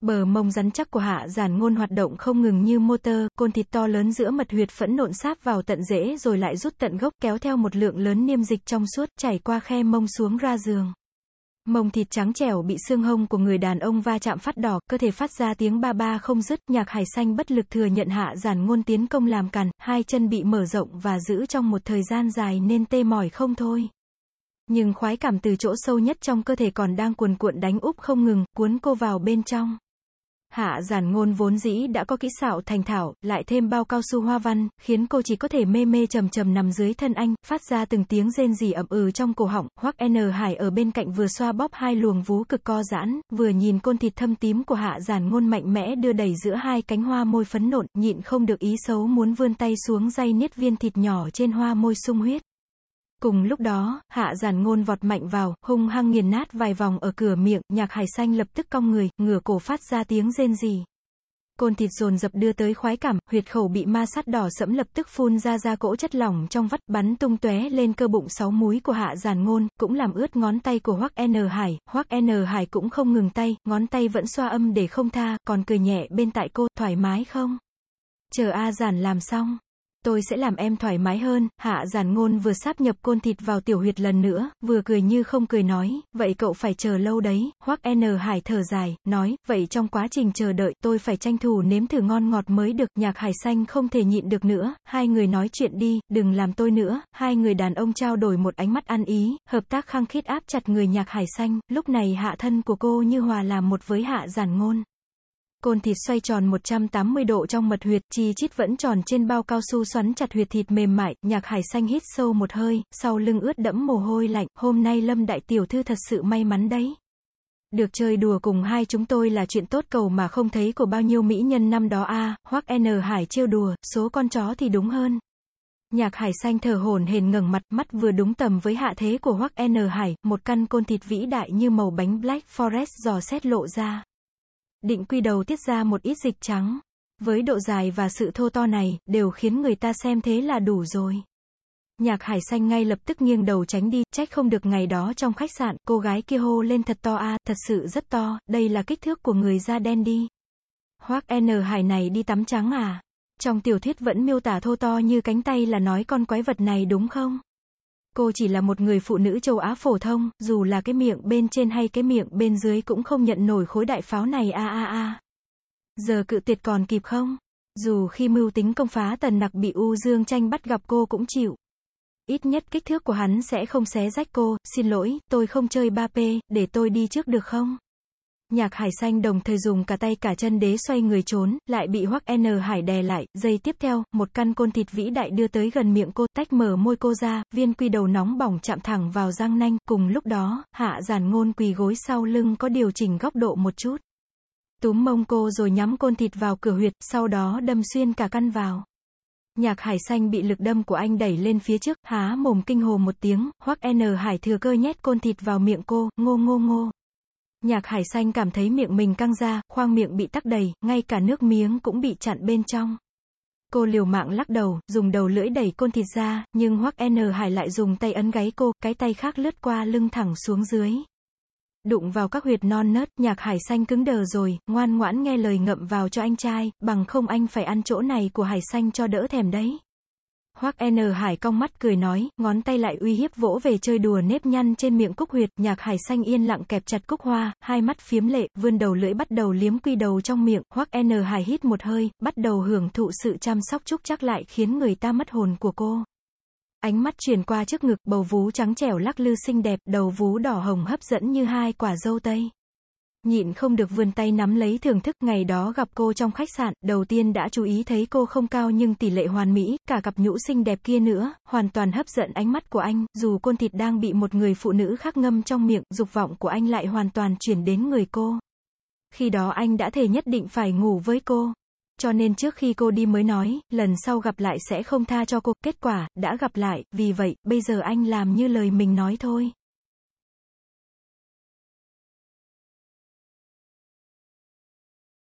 Bờ mông rắn chắc của hạ giản ngôn hoạt động không ngừng như motor, côn thịt to lớn giữa mật huyệt phẫn nộn sáp vào tận rễ rồi lại rút tận gốc kéo theo một lượng lớn niêm dịch trong suốt chảy qua khe mông xuống ra giường. Mông thịt trắng trẻo bị xương hông của người đàn ông va chạm phát đỏ, cơ thể phát ra tiếng ba ba không dứt, nhạc hải xanh bất lực thừa nhận hạ giản ngôn tiến công làm cằn, hai chân bị mở rộng và giữ trong một thời gian dài nên tê mỏi không thôi. Nhưng khoái cảm từ chỗ sâu nhất trong cơ thể còn đang cuồn cuộn đánh úp không ngừng, cuốn cô vào bên trong. Hạ giản ngôn vốn dĩ đã có kỹ xảo thành thảo, lại thêm bao cao su hoa văn, khiến cô chỉ có thể mê mê trầm trầm nằm dưới thân anh, phát ra từng tiếng rên rỉ ẩm ừ trong cổ họng, hoắc N Hải ở bên cạnh vừa xoa bóp hai luồng vú cực co giãn, vừa nhìn côn thịt thâm tím của hạ giản ngôn mạnh mẽ đưa đẩy giữa hai cánh hoa môi phấn nộn, nhịn không được ý xấu muốn vươn tay xuống dây niết viên thịt nhỏ trên hoa môi sung huyết. Cùng lúc đó, hạ giản ngôn vọt mạnh vào, hung hăng nghiền nát vài vòng ở cửa miệng, nhạc hải xanh lập tức cong người, ngửa cổ phát ra tiếng rên rỉ. Côn thịt dồn dập đưa tới khoái cảm, huyệt khẩu bị ma sát đỏ sẫm lập tức phun ra ra cỗ chất lỏng trong vắt bắn tung tóe lên cơ bụng sáu múi của hạ giản ngôn, cũng làm ướt ngón tay của Hoắc N Hải, Hoắc N Hải cũng không ngừng tay, ngón tay vẫn xoa âm để không tha, còn cười nhẹ bên tại cô, thoải mái không? Chờ A giản làm xong tôi sẽ làm em thoải mái hơn, hạ giản ngôn vừa sáp nhập côn thịt vào tiểu huyệt lần nữa, vừa cười như không cười nói, vậy cậu phải chờ lâu đấy, hoắc N. Hải thở dài, nói, vậy trong quá trình chờ đợi, tôi phải tranh thủ nếm thử ngon ngọt mới được, nhạc hải xanh không thể nhịn được nữa, hai người nói chuyện đi, đừng làm tôi nữa, hai người đàn ông trao đổi một ánh mắt ăn ý, hợp tác khăng khít áp chặt người nhạc hải xanh, lúc này hạ thân của cô như hòa làm một với hạ giản ngôn. Côn thịt xoay tròn 180 độ trong mật huyệt, chi chít vẫn tròn trên bao cao su xoắn chặt huyệt thịt mềm mại, nhạc hải xanh hít sâu một hơi, sau lưng ướt đẫm mồ hôi lạnh, hôm nay Lâm Đại Tiểu Thư thật sự may mắn đấy. Được chơi đùa cùng hai chúng tôi là chuyện tốt cầu mà không thấy của bao nhiêu mỹ nhân năm đó a à, N Hải trêu đùa, số con chó thì đúng hơn. Nhạc hải xanh thở hổn hển ngẩng mặt, mắt vừa đúng tầm với hạ thế của hoắc N Hải, một căn côn thịt vĩ đại như màu bánh Black Forest dò xét lộ ra. Định quy đầu tiết ra một ít dịch trắng. Với độ dài và sự thô to này, đều khiến người ta xem thế là đủ rồi. Nhạc hải xanh ngay lập tức nghiêng đầu tránh đi, trách không được ngày đó trong khách sạn, cô gái kia hô lên thật to a, thật sự rất to, đây là kích thước của người da đen đi. Hoác N hải này đi tắm trắng à? Trong tiểu thuyết vẫn miêu tả thô to như cánh tay là nói con quái vật này đúng không? Cô chỉ là một người phụ nữ châu Á phổ thông, dù là cái miệng bên trên hay cái miệng bên dưới cũng không nhận nổi khối đại pháo này a a a. Giờ cự tuyệt còn kịp không? Dù khi mưu tính công phá tần nặc bị U Dương tranh bắt gặp cô cũng chịu. Ít nhất kích thước của hắn sẽ không xé rách cô, xin lỗi, tôi không chơi 3P, để tôi đi trước được không? Nhạc hải xanh đồng thời dùng cả tay cả chân đế xoay người trốn, lại bị hoắc N hải đè lại, giây tiếp theo, một căn côn thịt vĩ đại đưa tới gần miệng cô, tách mở môi cô ra, viên quy đầu nóng bỏng chạm thẳng vào răng nanh, cùng lúc đó, hạ giản ngôn quỳ gối sau lưng có điều chỉnh góc độ một chút. Túm mông cô rồi nhắm côn thịt vào cửa huyệt, sau đó đâm xuyên cả căn vào. Nhạc hải xanh bị lực đâm của anh đẩy lên phía trước, há mồm kinh hồ một tiếng, hoắc N hải thừa cơ nhét côn thịt vào miệng cô, ngô ngô ngô. Nhạc hải xanh cảm thấy miệng mình căng ra, khoang miệng bị tắc đầy, ngay cả nước miếng cũng bị chặn bên trong. Cô liều mạng lắc đầu, dùng đầu lưỡi đẩy côn thịt ra, nhưng Hoắc N Hải lại dùng tay ấn gáy cô, cái tay khác lướt qua lưng thẳng xuống dưới. Đụng vào các huyệt non nớt, nhạc hải xanh cứng đờ rồi, ngoan ngoãn nghe lời ngậm vào cho anh trai, bằng không anh phải ăn chỗ này của hải xanh cho đỡ thèm đấy. Hoắc N Hải cong mắt cười nói, ngón tay lại uy hiếp vỗ về chơi đùa nếp nhăn trên miệng cúc huyệt, nhạc hải xanh yên lặng kẹp chặt cúc hoa, hai mắt phiếm lệ, vươn đầu lưỡi bắt đầu liếm quy đầu trong miệng, Hoắc N Hải hít một hơi, bắt đầu hưởng thụ sự chăm sóc chúc chắc lại khiến người ta mất hồn của cô. Ánh mắt truyền qua trước ngực, bầu vú trắng trẻo lắc lư xinh đẹp, đầu vú đỏ hồng hấp dẫn như hai quả dâu tây. Nhịn không được vươn tay nắm lấy thưởng thức ngày đó gặp cô trong khách sạn, đầu tiên đã chú ý thấy cô không cao nhưng tỷ lệ hoàn mỹ, cả cặp nhũ xinh đẹp kia nữa, hoàn toàn hấp dẫn ánh mắt của anh, dù côn thịt đang bị một người phụ nữ khác ngâm trong miệng, dục vọng của anh lại hoàn toàn chuyển đến người cô. Khi đó anh đã thề nhất định phải ngủ với cô. Cho nên trước khi cô đi mới nói, lần sau gặp lại sẽ không tha cho cô, kết quả, đã gặp lại, vì vậy, bây giờ anh làm như lời mình nói thôi.